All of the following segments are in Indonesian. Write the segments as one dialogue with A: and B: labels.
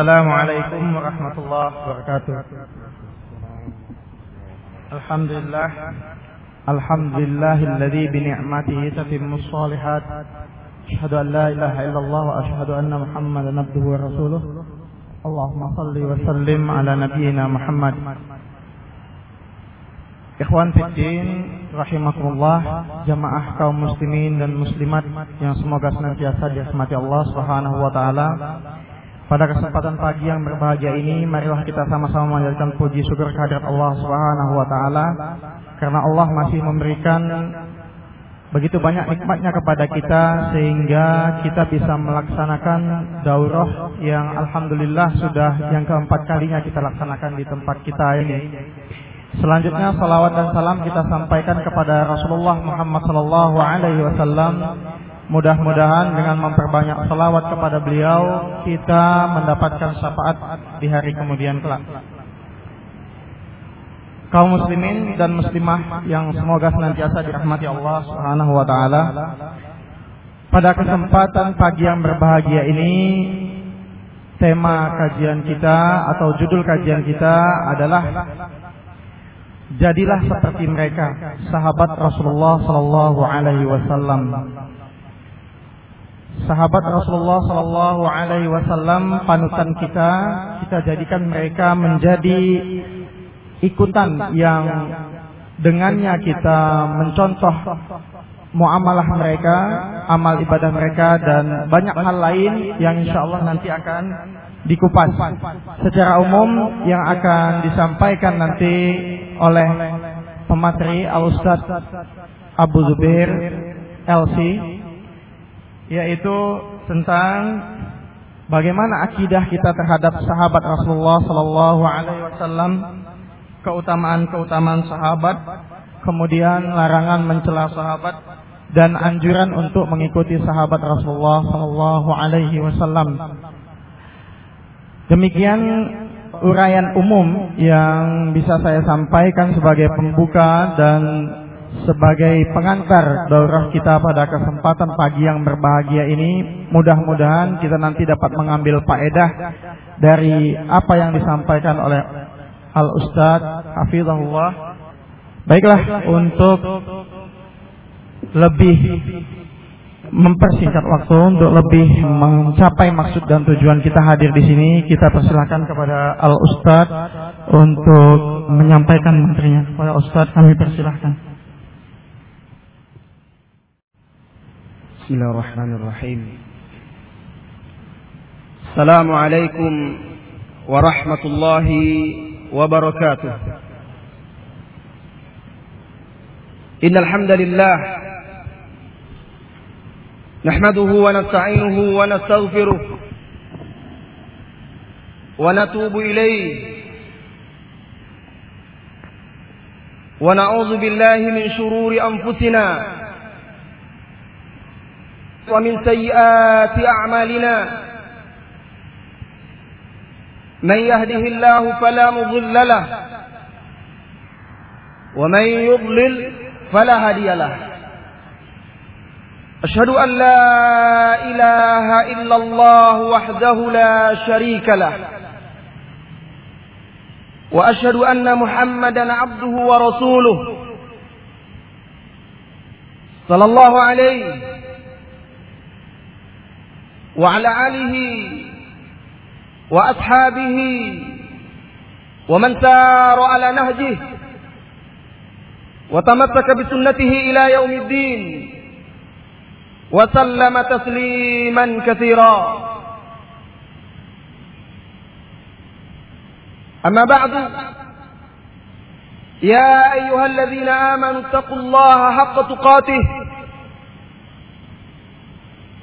A: السلام عليكم ورحمة الله وبركاته. الحمد لله. الحمد لله الذي بنعمته تتم الصالحات. أشهد أن لا إله إلا الله وأشهد أن محمدا عبده ورسوله. اللهم صل وسلم على نبينا محمد. Ikhwan Fiddin Rahimakumullah Jamaah kaum muslimin dan muslimat Yang semoga senantiasa dirahmati Allah Subhanahu wa ta'ala Pada kesempatan pagi yang berbahagia ini Marilah kita sama-sama menjadikan puji syukur kehadirat Allah Subhanahu wa ta'ala Karena Allah masih memberikan Begitu banyak nikmatnya kepada kita Sehingga kita bisa melaksanakan daurah Yang Alhamdulillah sudah yang keempat kalinya kita laksanakan di tempat kita ini Selanjutnya salawat dan salam kita sampaikan kepada Rasulullah Muhammad sallallahu alaihi wasallam. Mudah-mudahan dengan memperbanyak salawat kepada beliau kita mendapatkan syafaat di hari kemudian kelak. Kaum muslimin dan muslimah yang semoga senantiasa dirahmati Allah Subhanahu wa taala. Pada kesempatan pagi yang berbahagia ini tema kajian kita atau judul kajian kita adalah Jadilah seperti mereka, sahabat Rasulullah sallallahu alaihi wasallam. Sahabat Rasulullah sallallahu alaihi wasallam panutan kita, kita jadikan mereka menjadi ikutan yang dengannya kita mencontoh muamalah mereka, amal ibadah mereka dan banyak hal lain yang insya Allah nanti akan dikupas secara umum yang akan disampaikan nanti oleh pemateri Al Ustaz Abu Zubair LC yaitu tentang bagaimana akidah kita terhadap sahabat Rasulullah sallallahu alaihi wasallam keutamaan-keutamaan sahabat kemudian larangan mencela sahabat dan anjuran untuk mengikuti sahabat Rasulullah sallallahu alaihi wasallam. Demikian uraian umum yang bisa saya sampaikan sebagai pembuka dan sebagai pengantar daurah kita pada kesempatan pagi yang berbahagia ini mudah-mudahan kita nanti dapat mengambil faedah dari apa yang disampaikan oleh Al Ustaz Hafizahullah baiklah untuk lebih mempersingkat waktu untuk lebih mencapai maksud dan tujuan kita hadir di sini, kita persilahkan kepada Al Ustad untuk menyampaikan materinya. Kepada Ustad kami persilahkan.
B: بسم الله الرحمن الرحيم. السلام عليكم ورحمة الله وبركاته. إن الحمد لله نحمده ونستعينه ونستغفره ونتوب إليه ونعوذ بالله من شرور أنفسنا ومن سيئات أعمالنا. من يهده الله فلا مضل له. ومن يضلل فلا هادي له. أشهد أن لا إله إلا الله وحده لا شريك له. وأشهد أن محمدا عبده ورسوله. صلى الله عليه وعلى آله وأصحابه ومن سار على نهجه وتمسك بسنته إلى يوم الدين وسلم تسليما كثيرا. أما بعد يا أيها الذين آمنوا اتقوا الله حق تقاته.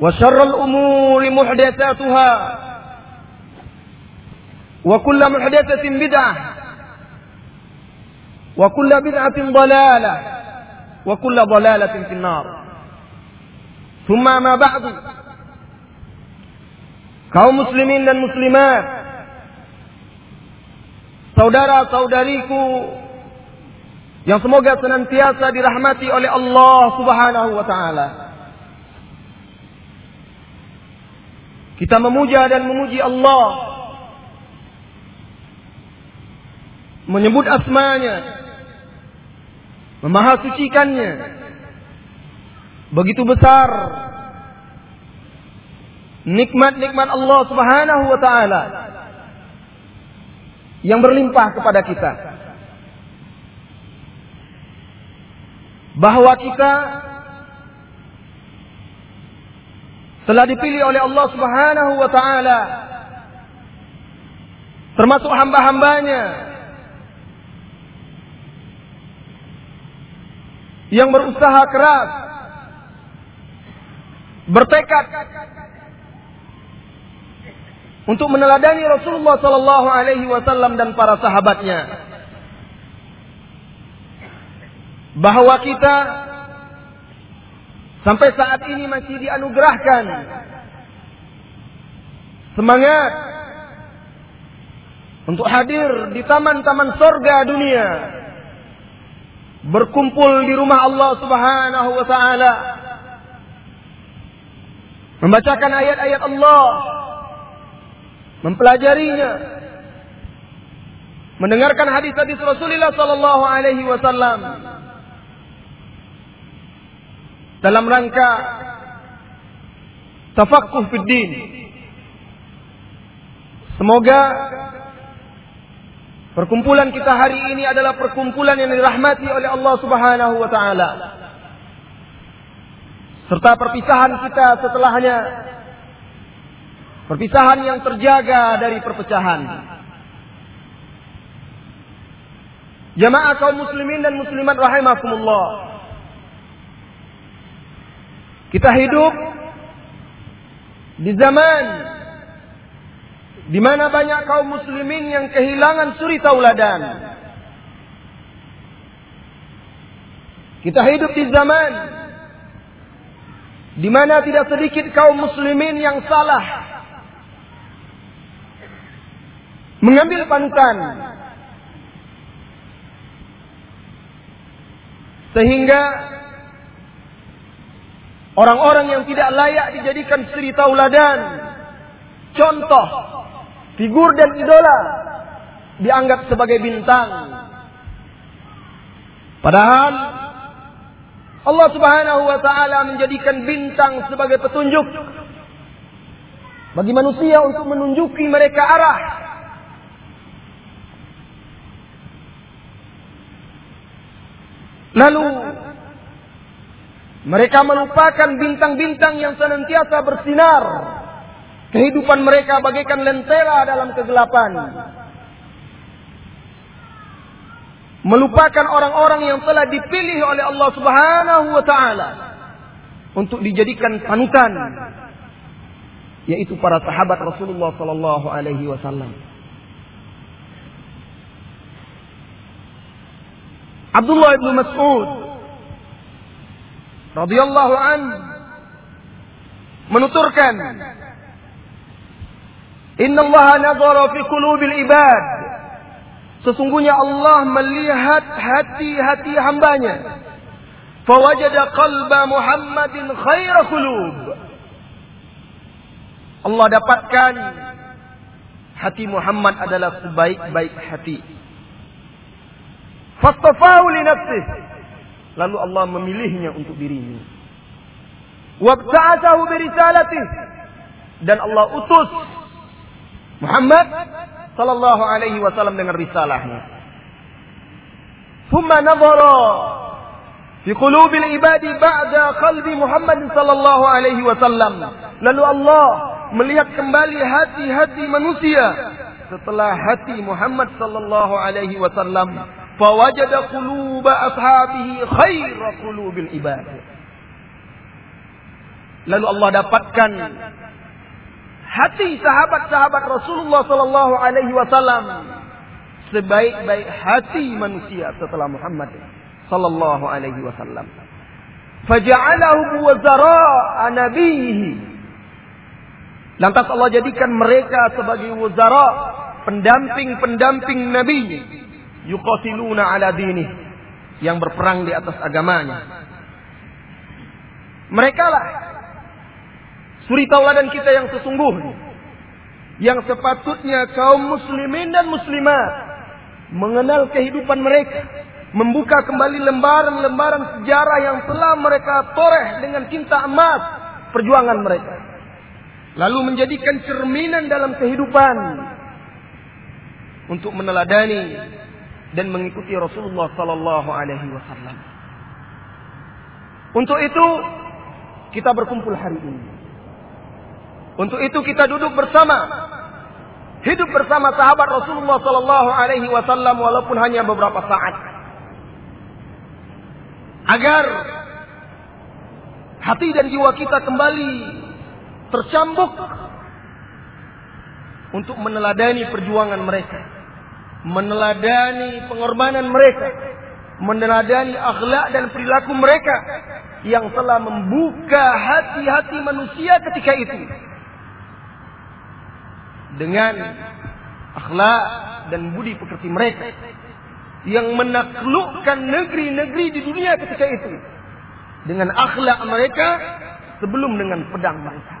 B: وشر الأمور محدثاتها وكل محدثة بدعة وكل بدعة ضلالة وكل ضلالة في النار ثم ما بعد kaum muslimin dan muslimat saudara-saudariku yang semoga senantiasa dirahmati oleh Allah Subhanahu wa taala Kita memuja dan memuji Allah. Menyebut asmanya. Memahasucikannya. Begitu besar. Nikmat-nikmat Allah subhanahu wa ta'ala. Yang berlimpah kepada kita. Bahwa kita telah dipilih oleh Allah Subhanahu wa taala termasuk hamba-hambanya. Yang berusaha keras bertekad untuk meneladani Rasulullah sallallahu alaihi wasallam dan para sahabatnya bahwa kita Sampai saat ini masih dianugerahkan semangat untuk hadir di taman-taman sorga dunia. Berkumpul di rumah Allah subhanahu wa ta'ala. Membacakan ayat-ayat Allah. Mempelajarinya. Mendengarkan hadis-hadis Rasulullah sallallahu alaihi wasallam dalam rangka tafakuh fiddin. Semoga perkumpulan kita hari ini adalah perkumpulan yang dirahmati oleh Allah Subhanahu wa taala. Serta perpisahan kita setelahnya perpisahan yang terjaga dari perpecahan. Jamaah kaum muslimin dan muslimat rahimakumullah. Kita hidup di zaman di mana banyak kaum muslimin yang kehilangan suri tauladan. Kita hidup di zaman di mana tidak sedikit kaum muslimin yang salah mengambil panutan sehingga Orang-orang yang tidak layak dijadikan suri tauladan, contoh, figur dan idola dianggap sebagai bintang. Padahal Allah Subhanahu wa taala menjadikan bintang sebagai petunjuk bagi manusia untuk menunjuki mereka arah. Lalu mereka melupakan bintang-bintang yang senantiasa bersinar. Kehidupan mereka bagaikan lentera dalam kegelapan. Melupakan orang-orang yang telah dipilih oleh Allah Subhanahu wa taala untuk dijadikan panutan yaitu para sahabat Rasulullah sallallahu alaihi wasallam. Abdullah bin Mas'ud radhiyallahu an. Menuturkan. Inna Allah nazara fi qulubil ibad. Sesungguhnya Allah melihat hati-hati hambanya. Fawajada qalba Muhammadin khaira qulub. Allah dapatkan hati Muhammad adalah sebaik-baik hati. Fastafahu li nafsihi Lalu Allah memilihnya untuk dirinya. Wabta'atahu birisalatih. Dan Allah utus Muhammad sallallahu alaihi wasallam dengan risalahnya. Thumma nadhara fi qulubil ibadi ba'da qalbi Muhammad sallallahu alaihi wasallam. Lalu Allah melihat kembali hati-hati manusia setelah hati Muhammad sallallahu alaihi wasallam fawajada quluba ashabihi khaira qulubil ibad. Lalu Allah dapatkan hati sahabat-sahabat Rasulullah sallallahu alaihi wasallam sebaik-baik hati manusia setelah Muhammad sallallahu alaihi wasallam. Faja'alahu wazara nabihi. Lantas Allah jadikan mereka sebagai wazara, pendamping-pendamping Nabi yuqatiluna ala dini yang berperang di atas agamanya. Mereka lah suri tauladan kita yang sesungguhnya. Yang sepatutnya kaum muslimin dan muslimat mengenal kehidupan mereka. Membuka kembali lembaran-lembaran sejarah yang telah mereka toreh dengan cinta emas perjuangan mereka. Lalu menjadikan cerminan dalam kehidupan untuk meneladani dan mengikuti Rasulullah sallallahu alaihi wasallam. Untuk itu kita berkumpul hari ini. Untuk itu kita duduk bersama. Hidup bersama sahabat Rasulullah sallallahu alaihi wasallam walaupun hanya beberapa saat. Agar hati dan jiwa kita kembali tercambuk untuk meneladani perjuangan mereka meneladani pengorbanan mereka, meneladani akhlak dan perilaku mereka yang telah membuka hati-hati manusia ketika itu dengan akhlak dan budi pekerti mereka yang menaklukkan negeri-negeri di dunia ketika itu dengan akhlak mereka sebelum dengan pedang mereka.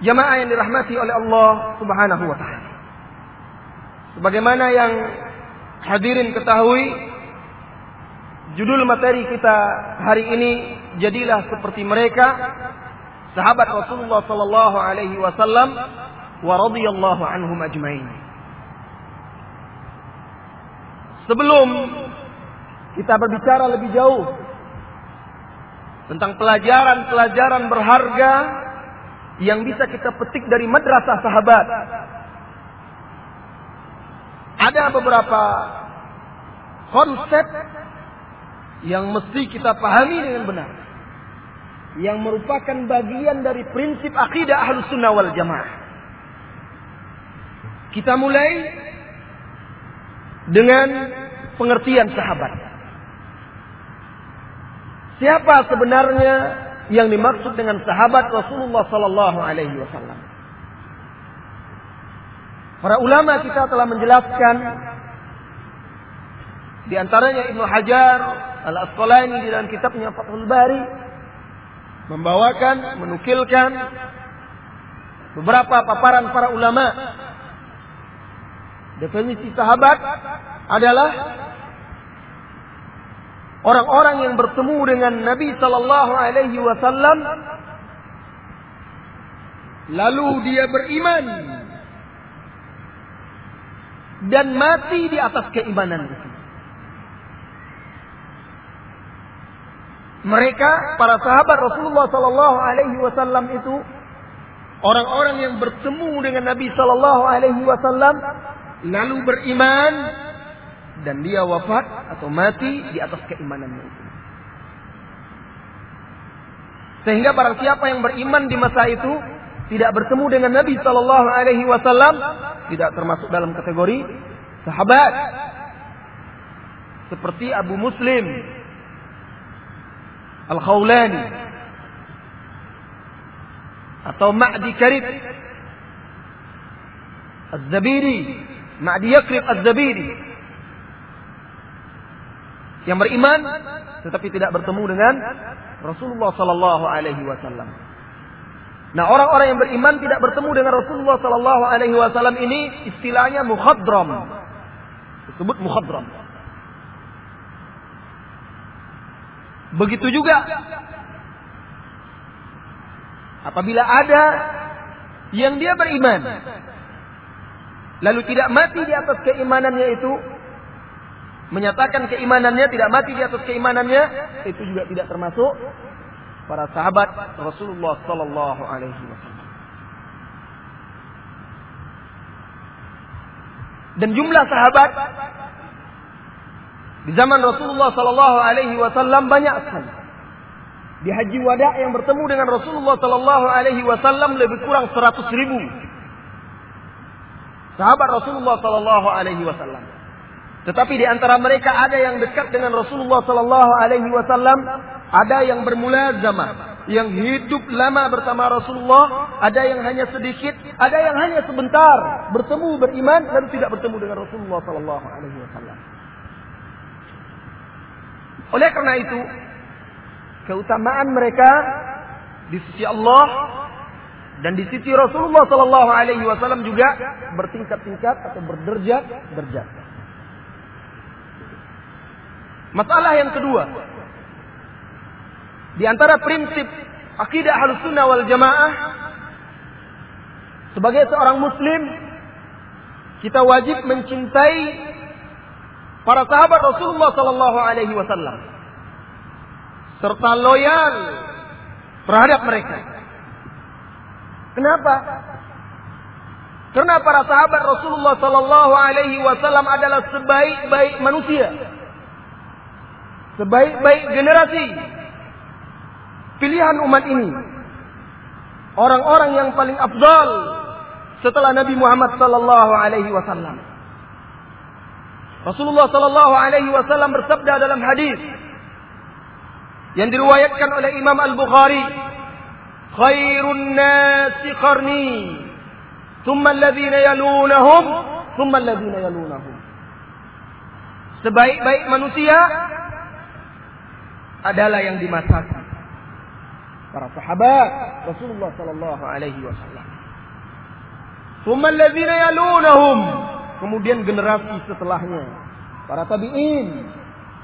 B: Jamaah yang dirahmati oleh Allah Subhanahu wa taala. Sebagaimana yang hadirin ketahui, judul materi kita hari ini jadilah seperti mereka sahabat Rasulullah sallallahu alaihi wasallam wa radhiyallahu anhum ajmain. Sebelum kita berbicara lebih jauh tentang pelajaran-pelajaran berharga yang bisa kita petik dari madrasah sahabat. Ada beberapa konsep yang mesti kita pahami dengan benar. Yang merupakan bagian dari prinsip akidah ahlus sunnah wal jamaah. Kita mulai dengan pengertian sahabat. Siapa sebenarnya yang dimaksud dengan sahabat Rasulullah sallallahu alaihi wasallam. Para ulama kita telah menjelaskan di antaranya Ibnu Hajar Al-Asqalani di dalam kitabnya Fathul Bari membawakan menukilkan beberapa paparan para ulama definisi sahabat adalah orang-orang yang bertemu dengan Nabi Sallallahu Alaihi Wasallam, lalu dia beriman dan mati di atas keimanan itu. Mereka para sahabat Rasulullah Sallallahu Alaihi Wasallam itu orang-orang yang bertemu dengan Nabi Sallallahu Alaihi Wasallam lalu beriman dan dia wafat atau mati di atas keimanannya itu. Sehingga barang siapa yang beriman di masa itu tidak bertemu dengan Nabi Shallallahu Alaihi Wasallam tidak termasuk dalam kategori sahabat seperti Abu Muslim Al Khawlani atau Ma'di Karib Az-Zabiri Ma'di Yakrib Az-Zabiri yang beriman tetapi tidak bertemu dengan Rasulullah sallallahu alaihi wasallam. Nah, orang-orang yang beriman tidak bertemu dengan Rasulullah sallallahu alaihi wasallam ini istilahnya mukhadram. Disebut mukhadram. Begitu juga apabila ada yang dia beriman lalu tidak mati di atas keimanannya itu menyatakan keimanannya tidak mati di atas keimanannya itu juga tidak termasuk para sahabat Rasulullah sallallahu alaihi wasallam. Dan jumlah sahabat di zaman Rasulullah sallallahu alaihi wasallam banyak sekali. Di haji wada yang bertemu dengan Rasulullah sallallahu alaihi wasallam lebih kurang 100 ribu sahabat Rasulullah sallallahu alaihi wasallam. Tetapi di antara mereka ada yang dekat dengan Rasulullah sallallahu alaihi wasallam, ada yang bermula zaman, yang hidup lama bersama Rasulullah, ada yang hanya sedikit, ada yang hanya sebentar bertemu beriman dan tidak bertemu dengan Rasulullah sallallahu alaihi wasallam. Oleh karena itu, keutamaan mereka di sisi Allah dan di sisi Rasulullah Sallallahu Alaihi Wasallam juga bertingkat-tingkat atau berderjat derjat. Masalah yang kedua, di antara prinsip akidah Ahlussunnah wal Jamaah sebagai seorang muslim kita wajib mencintai para sahabat Rasulullah sallallahu alaihi wasallam serta loyal terhadap mereka. Kenapa? Karena para sahabat Rasulullah Sallallahu Alaihi Wasallam adalah sebaik-baik manusia, sebaik-baik generasi pilihan umat ini. Orang-orang yang paling afdal setelah Nabi Muhammad Sallallahu Alaihi Wasallam. Rasulullah Sallallahu Alaihi Wasallam bersabda dalam hadis yang diriwayatkan oleh Imam Al Bukhari khairun nasi qarni thumma alladhina yalunahum thumma alladhina yalunahum sebaik-baik manusia adalah yang dimasakan. Para sahabat Rasulullah sallallahu alaihi wasallam. Alladhina yalunahum. Kemudian generasi setelahnya. Para tabi'in.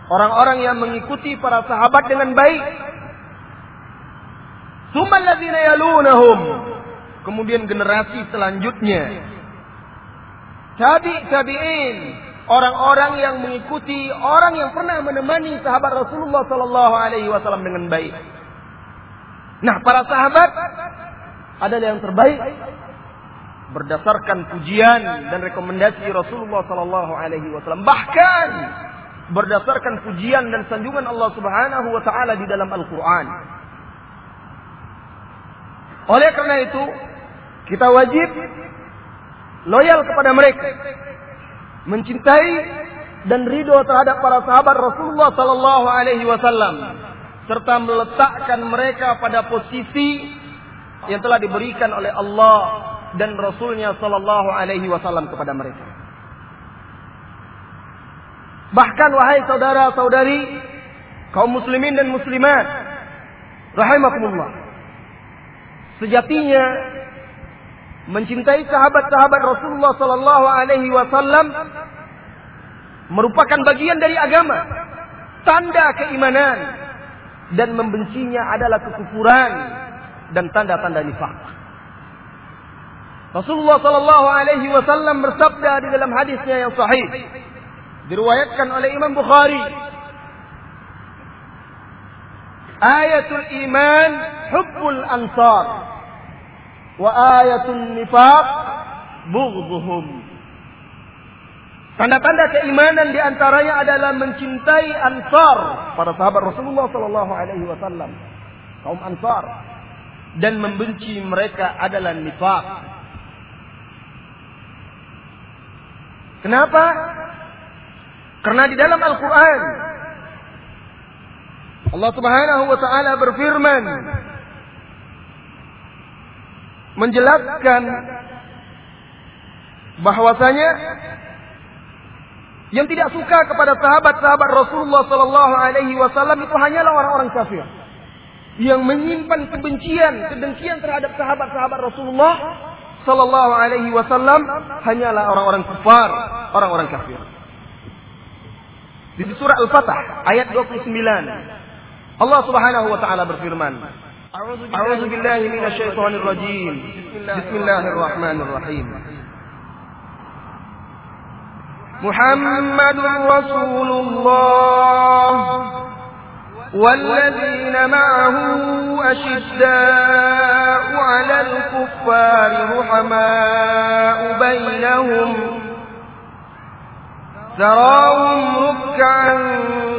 B: Orang-orang yang mengikuti para sahabat dengan baik. Tsumma yalunahum. Kemudian generasi selanjutnya. Tabi tabi'in, orang-orang yang mengikuti orang yang pernah menemani sahabat Rasulullah sallallahu alaihi wasallam dengan baik. Nah, para sahabat adalah yang terbaik berdasarkan pujian dan rekomendasi Rasulullah sallallahu alaihi wasallam. Bahkan berdasarkan pujian dan sanjungan Allah Subhanahu wa taala di dalam Al-Qur'an. Oleh karena itu, kita wajib loyal kepada mereka. Mencintai dan ridho terhadap para sahabat Rasulullah sallallahu alaihi wasallam serta meletakkan mereka pada posisi yang telah diberikan oleh Allah dan Rasulnya sallallahu alaihi wasallam kepada mereka. Bahkan wahai saudara-saudari kaum muslimin dan muslimat rahimakumullah Sejatinya mencintai sahabat-sahabat Rasulullah sallallahu alaihi wasallam merupakan bagian dari agama, tanda keimanan dan membencinya adalah kekufuran dan tanda-tanda nifak. Rasulullah sallallahu alaihi wasallam bersabda di dalam hadisnya yang sahih diriwayatkan oleh Imam Bukhari Ayatul iman hubbul ansar wa ayatul nifaq bughdhuhum. Tanda-tanda keimanan di antaranya adalah mencintai ansar para sahabat Rasulullah Sallallahu Alaihi Wasallam kaum ansar dan membenci mereka adalah nifaq. Kenapa? Karena di dalam Al-Quran Allah Subhanahu wa taala berfirman menjelaskan bahwasanya yang tidak suka kepada sahabat-sahabat Rasulullah sallallahu alaihi wasallam itu hanyalah orang-orang kafir yang menyimpan kebencian, kedengkian terhadap sahabat-sahabat Rasulullah sallallahu alaihi wasallam hanyalah orang-orang kafir, orang-orang kafir. Di surah Al-Fatah ayat 29 Allah Subhanahu wa taala berfirman, أعوذ بالله من الشيطان الرجيم. بسم الله الرحمن الرحيم. محمد رسول الله والذين معه أشداء على الكفار رحماء بينهم. تراهم ركعا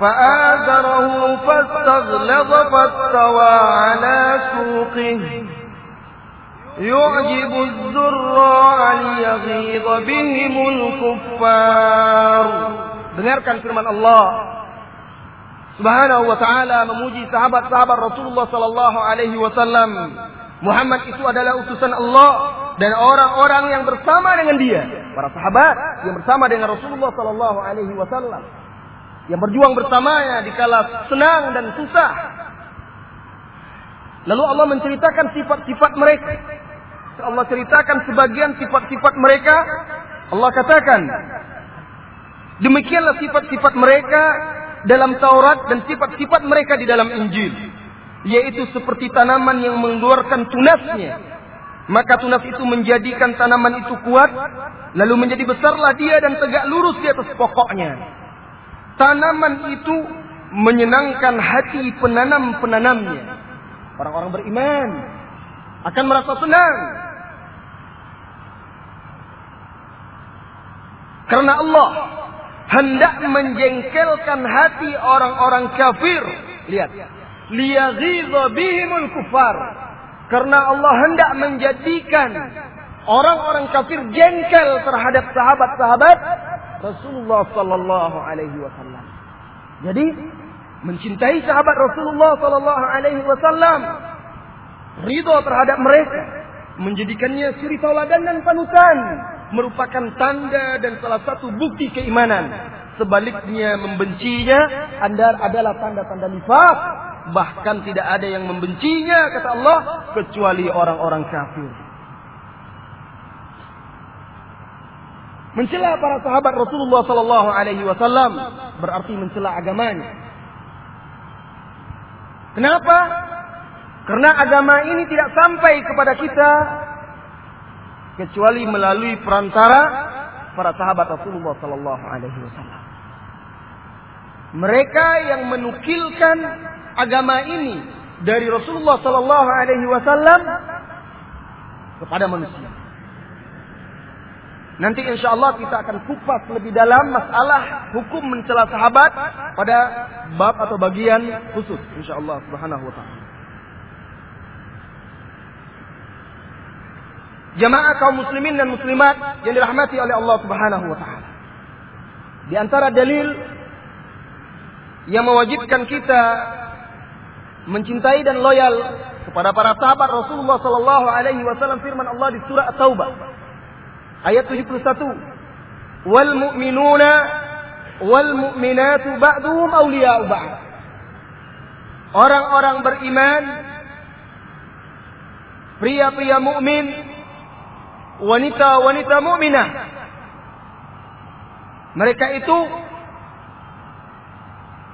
B: فآثره فاستغلظ فاستوى على سوقه يعجب الزراع ليغيظ بهم الكفار Dengarkan firman Allah Subhanahu wa taala memuji sahabat-sahabat Rasulullah sallallahu alaihi wasallam. Muhammad itu adalah utusan Allah dan orang-orang yang bersama dengan dia, para sahabat yang bersama dengan Rasulullah sallallahu alaihi wasallam. Yang berjuang bersamanya di kala senang dan susah. Lalu Allah menceritakan sifat-sifat mereka. Allah ceritakan sebagian sifat-sifat mereka. Allah katakan, Demikianlah sifat-sifat mereka dalam Taurat dan sifat-sifat mereka di dalam Injil. Yaitu seperti tanaman yang mengeluarkan tunasnya. Maka tunas itu menjadikan tanaman itu kuat. Lalu menjadi besarlah dia dan tegak lurus di atas pokoknya. Tanaman itu menyenangkan hati penanam-penanamnya. Orang-orang beriman akan merasa senang. Karena Allah hendak menjengkelkan hati orang-orang kafir. Lihat. Liyaghidha bihimul kufar. Karena Allah hendak menjadikan orang-orang kafir jengkel terhadap sahabat-sahabat Rasulullah sallallahu alaihi wasallam. Jadi mencintai sahabat Rasulullah sallallahu alaihi wasallam ridho terhadap mereka menjadikannya suri tauladan dan panutan merupakan tanda dan salah satu bukti keimanan. Sebaliknya membencinya anda adalah tanda-tanda nifak. Bahkan tidak ada yang membencinya kata Allah kecuali orang-orang kafir. Mencela para sahabat Rasulullah sallallahu alaihi wasallam berarti mencela agamanya. Kenapa? Karena agama ini tidak sampai kepada kita kecuali melalui perantara para sahabat Rasulullah sallallahu alaihi wasallam. Mereka yang menukilkan agama ini dari Rasulullah sallallahu alaihi wasallam kepada manusia. Nanti insya Allah kita akan kupas lebih dalam masalah hukum mencela sahabat pada bab atau bagian khusus insya Allah subhanahu wa ta'ala. jamaah kaum muslimin dan muslimat yang dirahmati oleh Allah Subhanahu wa taala. Di antara dalil yang mewajibkan kita mencintai dan loyal kepada para sahabat Rasulullah sallallahu alaihi wasallam firman Allah di surah At-Taubah ayat 71 wal mu'minuna wal mu'minatu ba'duhum awliya'u ba'd Orang-orang beriman pria-pria mukmin wanita-wanita mukminah. Mereka itu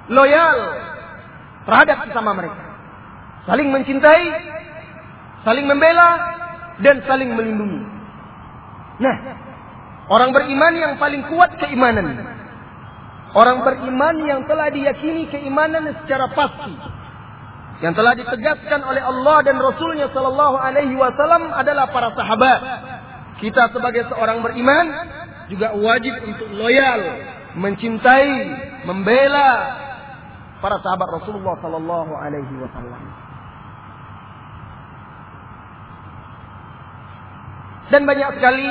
B: loyal terhadap sesama mereka. Saling mencintai, saling membela, dan saling melindungi. Nah, orang beriman yang paling kuat keimanan. Orang beriman yang telah diyakini keimanan secara pasti. Yang telah ditegaskan oleh Allah dan Rasulnya Sallallahu Alaihi Wasallam adalah para sahabat. Kita sebagai seorang beriman juga wajib untuk loyal, mencintai, membela para sahabat Rasulullah sallallahu alaihi wasallam. Dan banyak sekali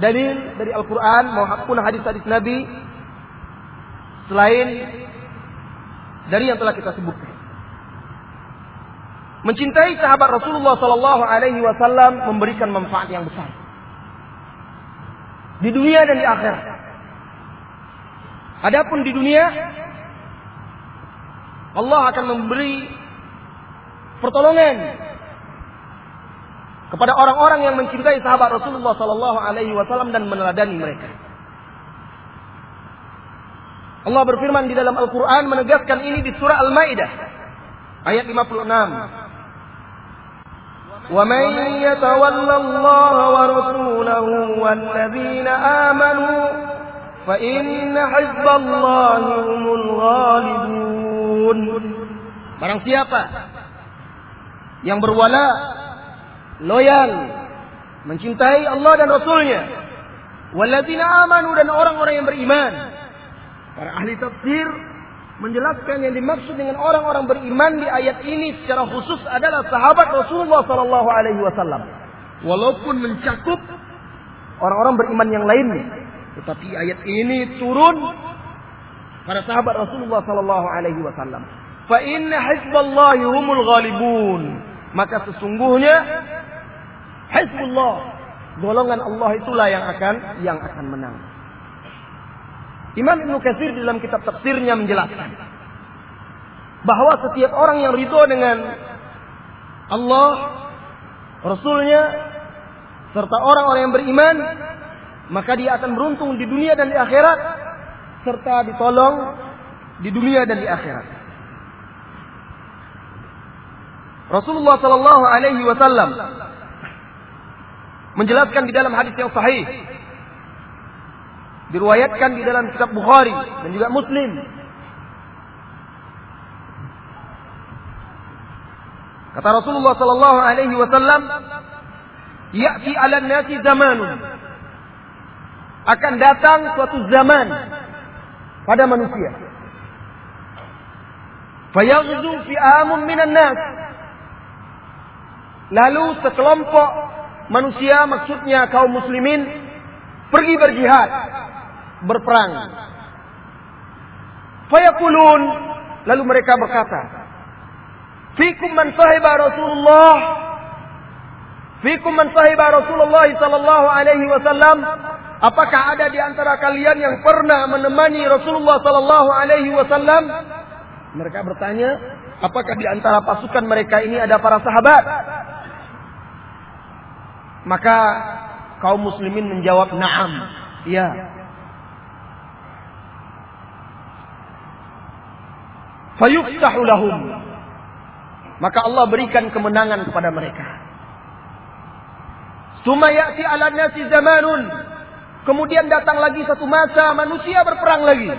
B: dalil dari Al-Qur'an maupun hadis-hadis Nabi selain dari yang telah kita sebutkan. Mencintai sahabat Rasulullah Sallallahu Alaihi Wasallam memberikan manfaat yang besar di dunia dan di akhirat. Adapun di dunia, Allah akan memberi pertolongan kepada orang-orang yang mencintai sahabat Rasulullah Sallallahu Alaihi Wasallam dan meneladani mereka. Allah berfirman di dalam Al-Quran menegaskan ini di surah Al-Maidah ayat 56. ومن يتول الله ورسوله والذين آمنوا فإن حزب الله هم الغالبون Barang siapa yang berwala, loyal, mencintai Allah dan Rasulnya, walladzina amanu dan orang-orang yang beriman. Para ahli tafsir menjelaskan yang dimaksud dengan orang-orang beriman di ayat ini secara khusus adalah sahabat Rasulullah Sallallahu Alaihi Wasallam. Walaupun mencakup orang-orang beriman yang lainnya, tetapi ayat ini turun pada sahabat Rasulullah Sallallahu Alaihi Wasallam. Fa inna humul ghalibun. Maka sesungguhnya hizbullah golongan Allah itulah yang akan yang akan menang. Imam Ibn Katsir dalam kitab tafsirnya menjelaskan bahwa setiap orang yang ridho dengan Allah, Rasulnya, serta orang-orang yang beriman, maka dia akan beruntung di dunia dan di akhirat, serta ditolong di dunia dan di akhirat. Rasulullah Sallallahu Alaihi Wasallam menjelaskan di dalam hadis yang sahih Diriwayatkan di dalam kitab Bukhari dan juga Muslim. Kata Rasulullah sallallahu alaihi wasallam, "Ya'ti 'ala nasi zamanun." Akan datang suatu zaman pada manusia. Fayaghzu fi'amun minan nas. Lalu sekelompok manusia maksudnya kaum muslimin pergi berjihad berperang. Fayakulun lalu mereka berkata, "Fikum man sahiba Rasulullah Fikum man sahiba Rasulullah sallallahu alaihi wasallam Apakah ada di antara kalian yang pernah menemani Rasulullah sallallahu alaihi wasallam? Mereka bertanya, apakah di antara pasukan mereka ini ada para sahabat? Maka kaum muslimin menjawab, "Na'am." Ya. fayuftahu lahum. Maka Allah berikan kemenangan kepada mereka. Suma ya'ti 'ala nasi zamanun. Kemudian datang lagi satu masa manusia berperang lagi.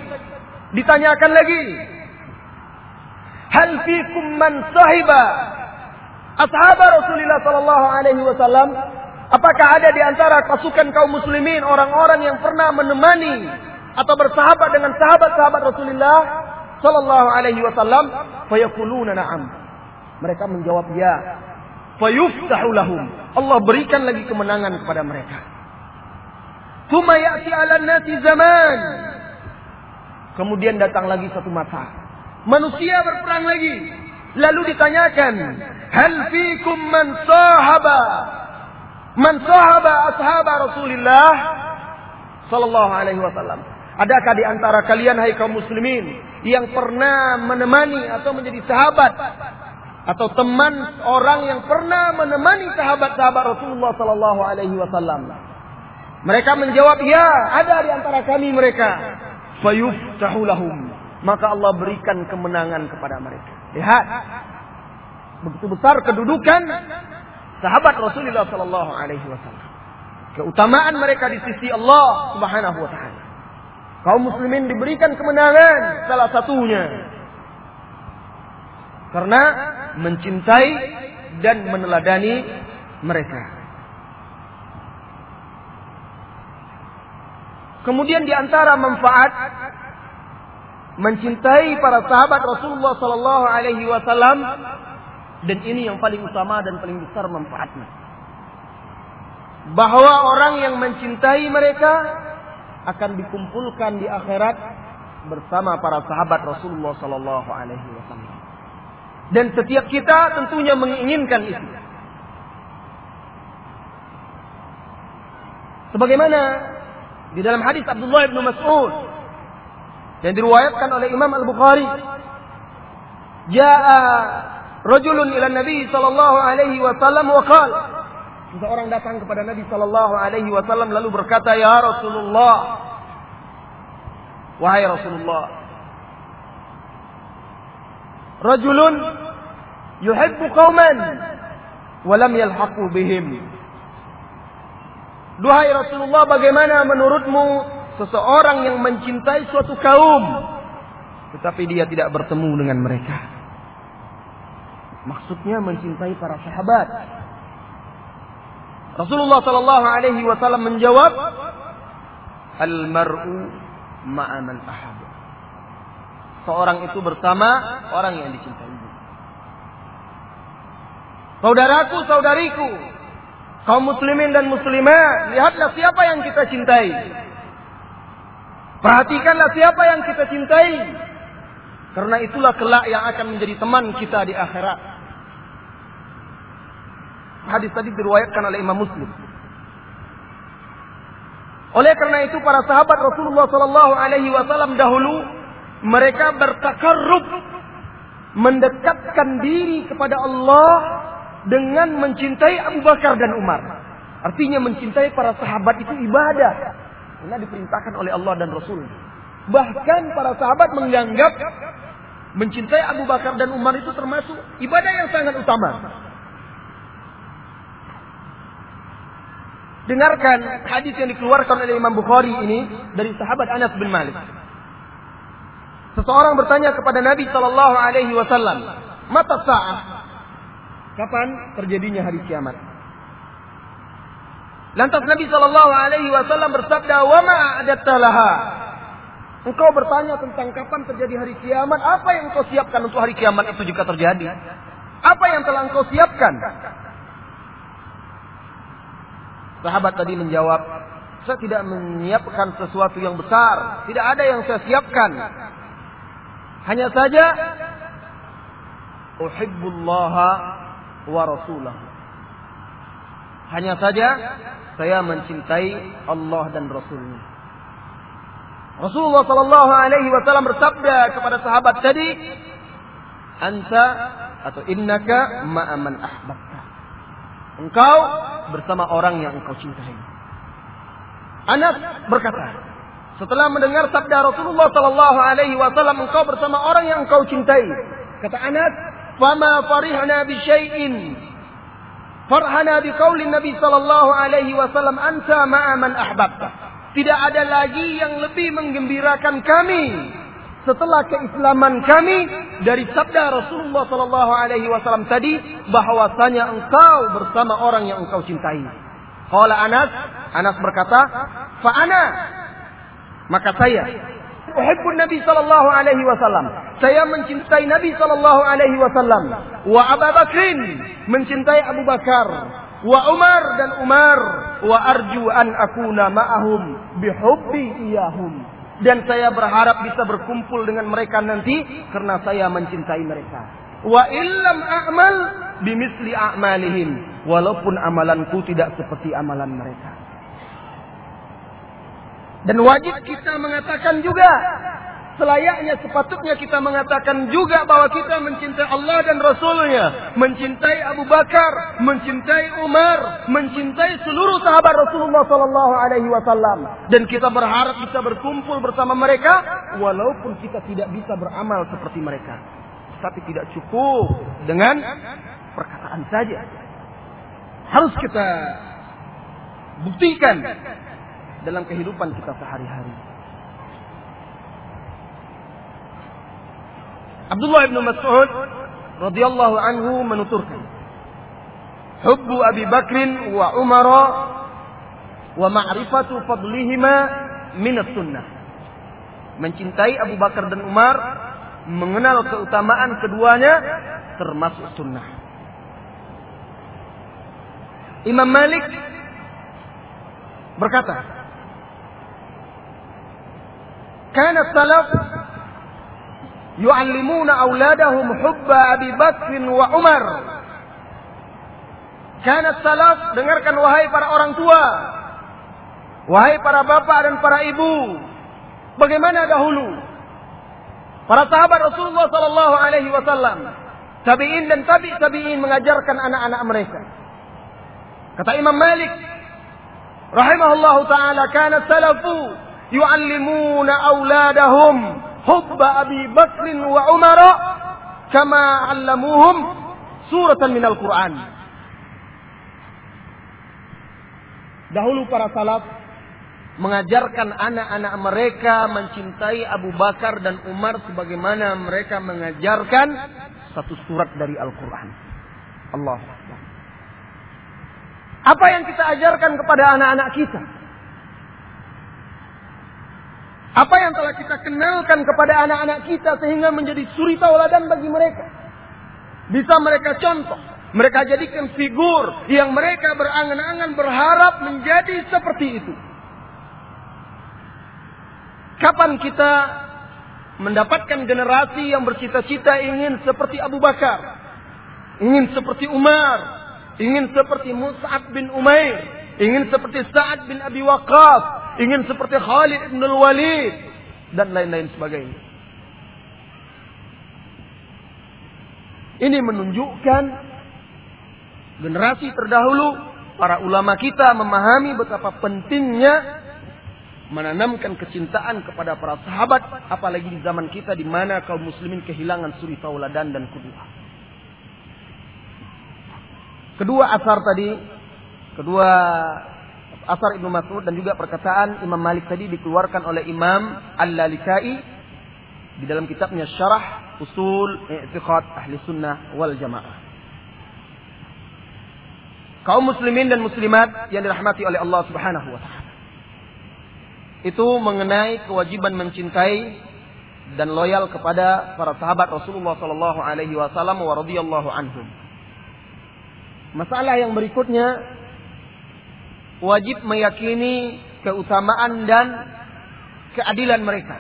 B: Ditanyakan lagi hal fikum man sahiba? Ashab Rasulullah sallallahu alaihi wasallam apakah ada di antara pasukan kaum muslimin orang-orang yang pernah menemani atau bersahabat dengan sahabat-sahabat Rasulullah sallallahu alaihi wasallam fayaquluna na'am. Mereka menjawab ya. Fayuftahu lahum. Allah berikan lagi kemenangan kepada mereka. Tsumma ya'ti 'ala nasi zaman. Kemudian datang lagi satu masa. Manusia berperang lagi. Lalu ditanyakan, "Hal fikum man sahaba?" Man sahaba ashab Rasulullah sallallahu alaihi wasallam. Adakah di antara kalian hai kaum muslimin yang pernah menemani atau menjadi sahabat atau teman orang yang pernah menemani sahabat-sahabat Rasulullah sallallahu alaihi wasallam? Mereka menjawab, "Ya, ada di antara kami mereka." Fayuftahu lahum. Maka Allah berikan kemenangan kepada mereka. Lihat. Begitu besar kedudukan sahabat Rasulullah sallallahu alaihi wasallam. Keutamaan mereka di sisi Allah Subhanahu wa taala kaum muslimin diberikan kemenangan salah satunya karena mencintai dan meneladani mereka. Kemudian di antara manfaat mencintai para sahabat Rasulullah sallallahu alaihi wasallam dan ini yang paling utama dan paling besar manfaatnya. Bahwa orang yang mencintai mereka akan dikumpulkan di akhirat bersama para sahabat Rasulullah sallallahu alaihi wasallam. Dan setiap kita tentunya menginginkan itu. Sebagaimana di dalam hadis Abdullah bin Mas'ud yang diriwayatkan oleh Imam Al-Bukhari. Ja'a rajulun ila Nabi sallallahu alaihi wasallam wa qala Seseorang datang kepada Nabi sallallahu alaihi wasallam lalu berkata, "Ya Rasulullah, wahai Rasulullah, rajulun yuhibbu qauman wa lam yalhaqu bihim." Duhai Rasulullah, bagaimana menurutmu seseorang yang mencintai suatu kaum tetapi dia tidak bertemu dengan mereka? Maksudnya mencintai para sahabat. Rasulullah sallallahu alaihi wasallam menjawab, "Al-mar'u ma'a man ahab." Seorang itu bersama orang yang dicintai. Saudaraku, saudariku, kaum muslimin dan muslimat, lihatlah siapa yang kita cintai. Perhatikanlah siapa yang kita cintai. Karena itulah kelak yang akan menjadi teman kita di akhirat. Hadis tadi diriwayatkan oleh Imam Muslim. Oleh karena itu para sahabat Rasulullah Sallallahu Alaihi Wasallam dahulu mereka bertakarrub mendekatkan diri kepada Allah dengan mencintai Abu Bakar dan Umar. Artinya mencintai para sahabat itu ibadah. Karena diperintahkan oleh Allah dan Rasul. Bahkan para sahabat menganggap mencintai Abu Bakar dan Umar itu termasuk ibadah yang sangat utama. Dengarkan hadis yang dikeluarkan oleh Imam Bukhari ini dari sahabat Anas bin Malik. Seseorang bertanya kepada Nabi Shallallahu Alaihi Wasallam, mata sa'ah, kapan terjadinya hari kiamat? Lantas Nabi Shallallahu Alaihi Wasallam bersabda, wa ma'adattalaha. Engkau bertanya tentang kapan terjadi hari kiamat, apa yang engkau siapkan untuk hari kiamat itu jika terjadi? Apa yang telah engkau siapkan? Sahabat tadi menjawab, saya tidak menyiapkan sesuatu yang besar. Tidak ada yang saya siapkan. Hanya saja, uhibbullaha wa rasulahu. Hanya saja, saya mencintai Allah dan Rasulnya. Rasulullah Sallallahu Alaihi Wasallam bersabda kepada sahabat tadi, "Anta atau innaka ma'aman ahbabta." Engkau bersama orang yang engkau cintai. Anas berkata, setelah mendengar sabda Rasulullah sallallahu alaihi wasallam engkau bersama orang yang engkau cintai. Kata Anas, "Fama farihna bi syai'in farhana bi qaulin Nabi sallallahu alaihi wasallam anta ma'a man ahbabta." Tidak ada lagi yang lebih menggembirakan kami setelah keislaman kami dari sabda Rasulullah Sallallahu Alaihi Wasallam tadi bahwasanya engkau bersama orang yang engkau cintai. Qala Anas, Anas berkata, fa ana maka saya uhibbun Nabi sallallahu alaihi wasallam. Saya mencintai Nabi sallallahu alaihi wasallam. Wa Abu Bakrin mencintai Abu Bakar. Wa Umar dan Umar. Wa arju an akuna ma'ahum bihubbi iyahum dan saya berharap bisa berkumpul dengan mereka nanti karena saya mencintai mereka. Wa illam a'mal bimisli a'malihim walaupun amalanku tidak seperti amalan mereka. Dan wajib kita mengatakan juga selayaknya sepatutnya kita mengatakan juga bahwa kita mencintai Allah dan Rasulnya, mencintai Abu Bakar, mencintai Umar, mencintai seluruh sahabat Rasulullah Sallallahu Alaihi Wasallam, dan kita berharap bisa berkumpul bersama mereka, walaupun kita tidak bisa beramal seperti mereka, tapi tidak cukup dengan perkataan saja, harus kita buktikan dalam kehidupan kita sehari-hari. Abdullah bin Mas'ud radhiyallahu anhu menuturkan Hubbu Abi Bakrin wa Umar wa ma'rifatu fadlihima min sunnah Mencintai Abu Bakar dan Umar mengenal keutamaan keduanya termasuk sunnah. Imam Malik berkata, "Kana salaf yu'allimuna auladahum hubba Abi Bakr wa Umar. Karena salaf, dengarkan wahai para orang tua. Wahai para bapak dan para ibu. Bagaimana dahulu? Para sahabat Rasulullah sallallahu alaihi wasallam, tabi'in dan tabi' tabi'in mengajarkan anak-anak mereka. Kata Imam Malik rahimahullahu taala, kana salafu yu'allimuna auladahum Abi Bakr wa Umar kama 'allamuhum suratan minal Qur'an. Dahulu para salaf mengajarkan anak-anak mereka mencintai Abu Bakar dan Umar sebagaimana mereka mengajarkan satu surat dari Al-Quran. Allah Apa yang kita ajarkan kepada anak-anak kita? Apa yang telah kita kenalkan kepada anak-anak kita sehingga menjadi suri tauladan bagi mereka? Bisa mereka contoh. Mereka jadikan figur yang mereka berangan-angan berharap menjadi seperti itu. Kapan kita mendapatkan generasi yang bercita-cita ingin seperti Abu Bakar, ingin seperti Umar, ingin seperti Mus'ab bin Umair, ingin seperti Sa'ad bin Abi Waqqas, ingin seperti Khalid bin Al-Walid dan lain-lain sebagainya. Ini menunjukkan generasi terdahulu, para ulama kita memahami betapa pentingnya menanamkan kecintaan kepada para sahabat, apalagi di zaman kita di mana kaum muslimin kehilangan suri tauladan dan kedua. Kedua asar tadi, kedua asar Ibnu Mas'ud dan juga perkataan Imam Malik tadi dikeluarkan oleh Imam Al-Lalikai di dalam kitabnya Syarah Usul I'tiqad Ahli Sunnah wal Jamaah kaum muslimin dan muslimat yang dirahmati oleh Allah Subhanahu wa taala. Itu mengenai kewajiban mencintai dan loyal kepada para sahabat Rasulullah sallallahu alaihi wasallam wa radhiyallahu anhum. Masalah yang berikutnya wajib meyakini keutamaan dan keadilan mereka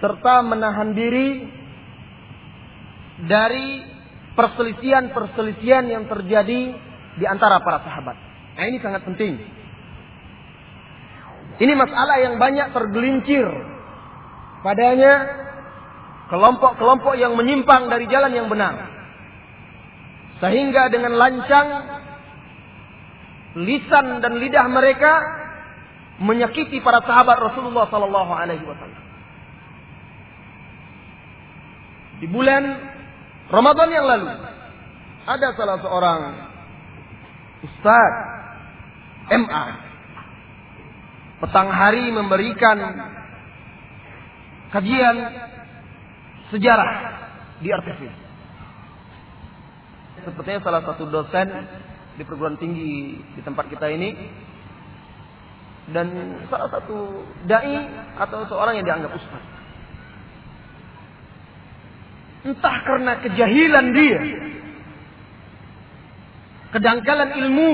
B: serta menahan diri dari perselisihan-perselisihan yang terjadi di antara para sahabat. Nah, ini sangat penting. Ini masalah yang banyak tergelincir padanya kelompok-kelompok yang menyimpang dari jalan yang benar. Sehingga dengan lancang lisan dan lidah mereka menyakiti para sahabat Rasulullah sallallahu alaihi wasallam. Di bulan Ramadan yang lalu ada salah seorang ustaz MA petang hari memberikan kajian sejarah di RTV. Sepertinya salah satu dosen di perguruan tinggi di tempat kita ini dan salah satu dai atau seorang yang dianggap ustaz. Entah karena kejahilan dia. Kedangkalan ilmu.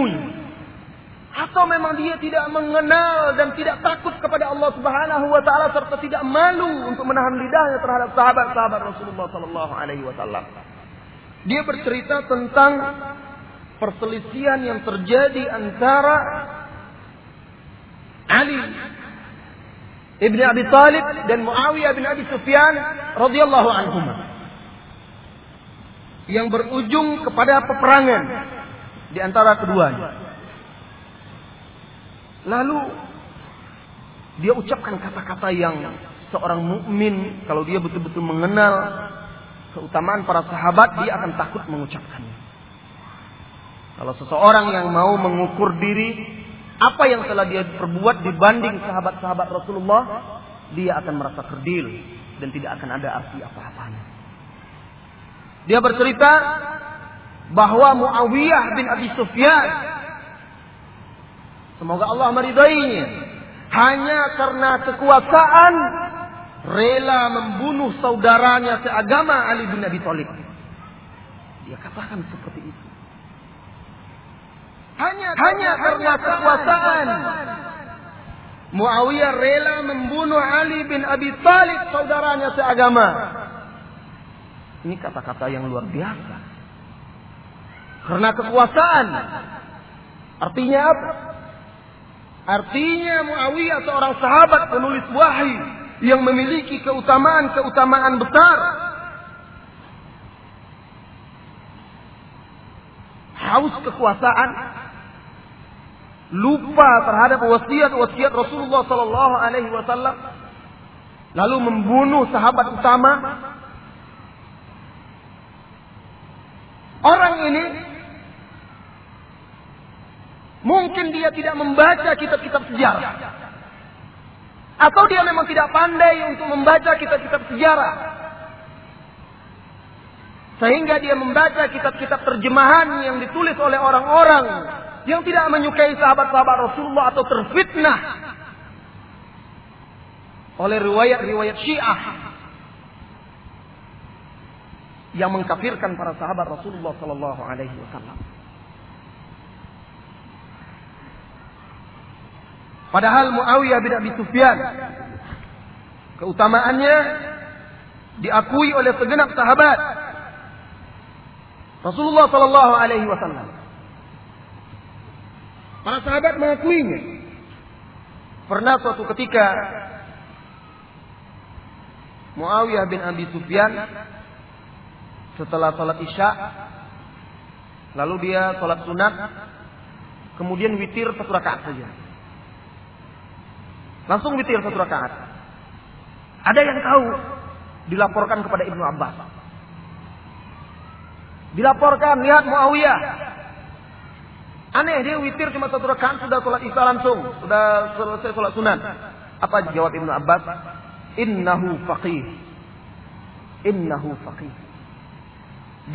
B: Atau memang dia tidak mengenal dan tidak takut kepada Allah Subhanahu wa taala serta tidak malu untuk menahan lidahnya terhadap sahabat-sahabat Rasulullah sallallahu alaihi wasallam. Dia bercerita tentang perselisihan yang terjadi antara Ali ibn Abi Talib dan Muawiyah bin Abi Sufyan radhiyallahu anhum yang berujung kepada peperangan di antara keduanya. Lalu dia ucapkan kata-kata yang seorang mukmin kalau dia betul-betul mengenal keutamaan para sahabat dia akan takut mengucapkannya. Kalau seseorang yang mau mengukur diri apa yang telah dia perbuat dibanding sahabat-sahabat Rasulullah, dia akan merasa kerdil dan tidak akan ada arti apa-apanya. Dia bercerita bahwa Muawiyah bin Abi Sufyan semoga Allah meridainya hanya karena kekuasaan rela membunuh saudaranya seagama Ali bin Abi Thalib. Dia katakan seperti itu. Hanya hanya karena kekuasaan Muawiyah rela membunuh Ali bin Abi Thalib, saudaranya seagama. Ini kata-kata yang luar biasa. Karena kekuasaan. Artinya apa? Artinya Muawiyah seorang sahabat penulis wahyu yang memiliki keutamaan-keutamaan besar. Haus kekuasaan, lupa terhadap wasiat-wasiat Rasulullah Sallallahu Alaihi Wasallam, lalu membunuh sahabat utama. Orang ini mungkin dia tidak membaca kitab-kitab sejarah, atau dia memang tidak pandai untuk membaca kitab-kitab sejarah, sehingga dia membaca kitab-kitab terjemahan yang ditulis oleh orang-orang yang tidak menyukai sahabat-sahabat Rasulullah atau terfitnah oleh riwayat-riwayat Syiah yang mengkafirkan para sahabat Rasulullah sallallahu alaihi wasallam. Padahal Muawiyah bin Abi Sufyan keutamaannya diakui oleh segenap sahabat Rasulullah sallallahu alaihi wasallam. Para sahabat mengakuinya. Pernah suatu ketika Muawiyah bin Abi Sufyan setelah sholat isya lalu dia sholat sunat kemudian witir satu rakaat saja langsung witir satu rakaat ada yang tahu dilaporkan kepada Ibnu Abbas dilaporkan lihat Muawiyah Aneh dia witir cuma satu rakaat sudah sholat isya langsung, sudah selesai sholat sunat. Apa jawab Ibnu Abbas? Innahu faqih. Innahu faqih.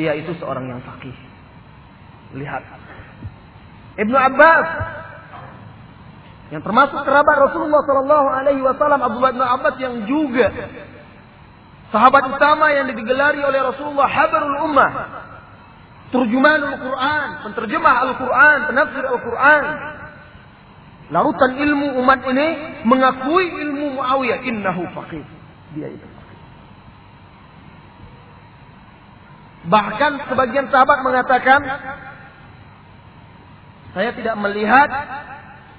B: Dia itu seorang yang faqih. Lihat. Ibnu Abbas yang termasuk kerabat Rasulullah Shallallahu Alaihi Wasallam Abdullah bin Abbas yang juga sahabat utama yang digelari oleh Rasulullah Habarul Ummah Turjuman Al-Quran, penterjemah Al-Quran, penafsir Al-Quran. Lautan ilmu umat ini mengakui ilmu Muawiyah. Innahu faqih. Dia itu faqih. Bahkan sebagian sahabat mengatakan, saya tidak melihat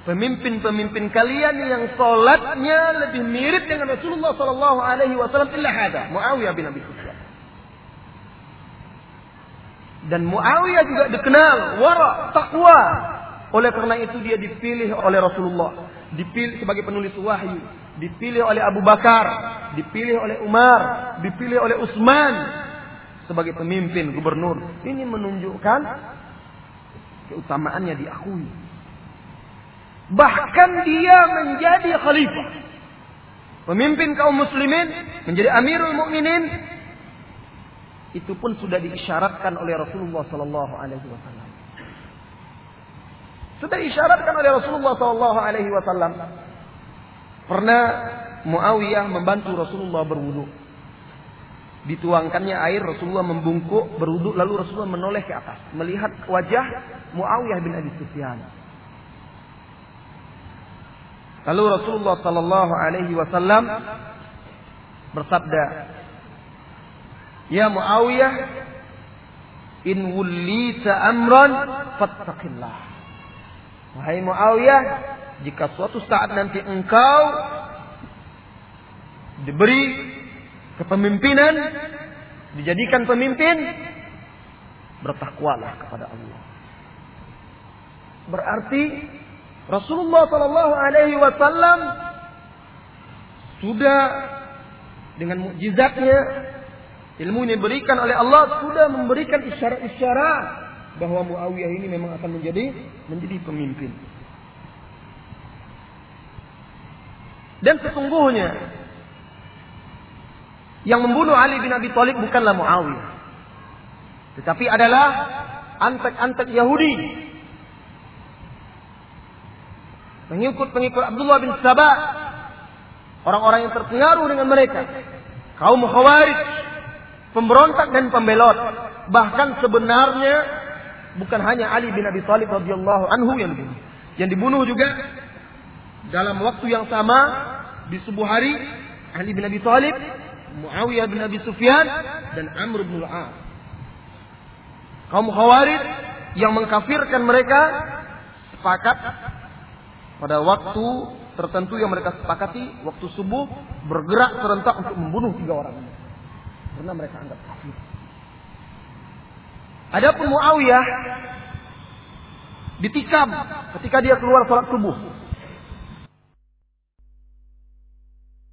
B: pemimpin-pemimpin kalian yang sholatnya lebih mirip dengan Rasulullah Sallallahu Alaihi Wasallam illa hada Muawiyah bin Abi Sufyan. Dan Muawiyah juga dikenal wara, takwa. Oleh karena itu dia dipilih oleh Rasulullah, dipilih sebagai penulis wahyu, dipilih oleh Abu Bakar, dipilih oleh Umar, dipilih oleh Utsman sebagai pemimpin gubernur. Ini menunjukkan keutamaannya diakui. Bahkan dia menjadi khalifah. Pemimpin kaum muslimin menjadi amirul mukminin itu pun sudah diisyaratkan oleh Rasulullah Sallallahu Alaihi Wasallam. Sudah diisyaratkan oleh Rasulullah Sallallahu Alaihi Wasallam. Pernah Muawiyah membantu Rasulullah berwudu. Dituangkannya air, Rasulullah membungkuk berwudu, lalu Rasulullah menoleh ke atas, melihat wajah Muawiyah bin Abi Sufyan. Lalu Rasulullah Sallallahu Alaihi Wasallam bersabda, Ya Muawiyah, in wulita amran fattaqillah. Wahai Muawiyah, jika suatu saat nanti engkau diberi kepemimpinan, dijadikan pemimpin, bertakwalah kepada Allah. Berarti Rasulullah Shallallahu Alaihi Wasallam sudah dengan mukjizatnya ilmu ini diberikan oleh Allah sudah memberikan isyarat-isyarat bahwa Muawiyah ini memang akan menjadi menjadi pemimpin. Dan sesungguhnya yang membunuh Ali bin Abi Thalib bukanlah Muawiyah. Tetapi adalah antek-antek Yahudi. Pengikut-pengikut Abdullah bin Sabah. Orang-orang yang terpengaruh dengan mereka. Kaum Khawarij pemberontak dan pembelot. Bahkan sebenarnya bukan hanya Ali bin Abi Thalib radhiyallahu anhu yang dibunuh. Yang dibunuh juga dalam waktu yang sama di subuh hari Ali bin Abi Thalib, Muawiyah bin Abi Sufyan dan Amr bin Al-As. Kaum Khawarij yang mengkafirkan mereka sepakat pada waktu tertentu yang mereka sepakati waktu subuh bergerak serentak untuk membunuh tiga orang karena mereka anggap kafir. Adapun Muawiyah ditikam ketika dia keluar sholat subuh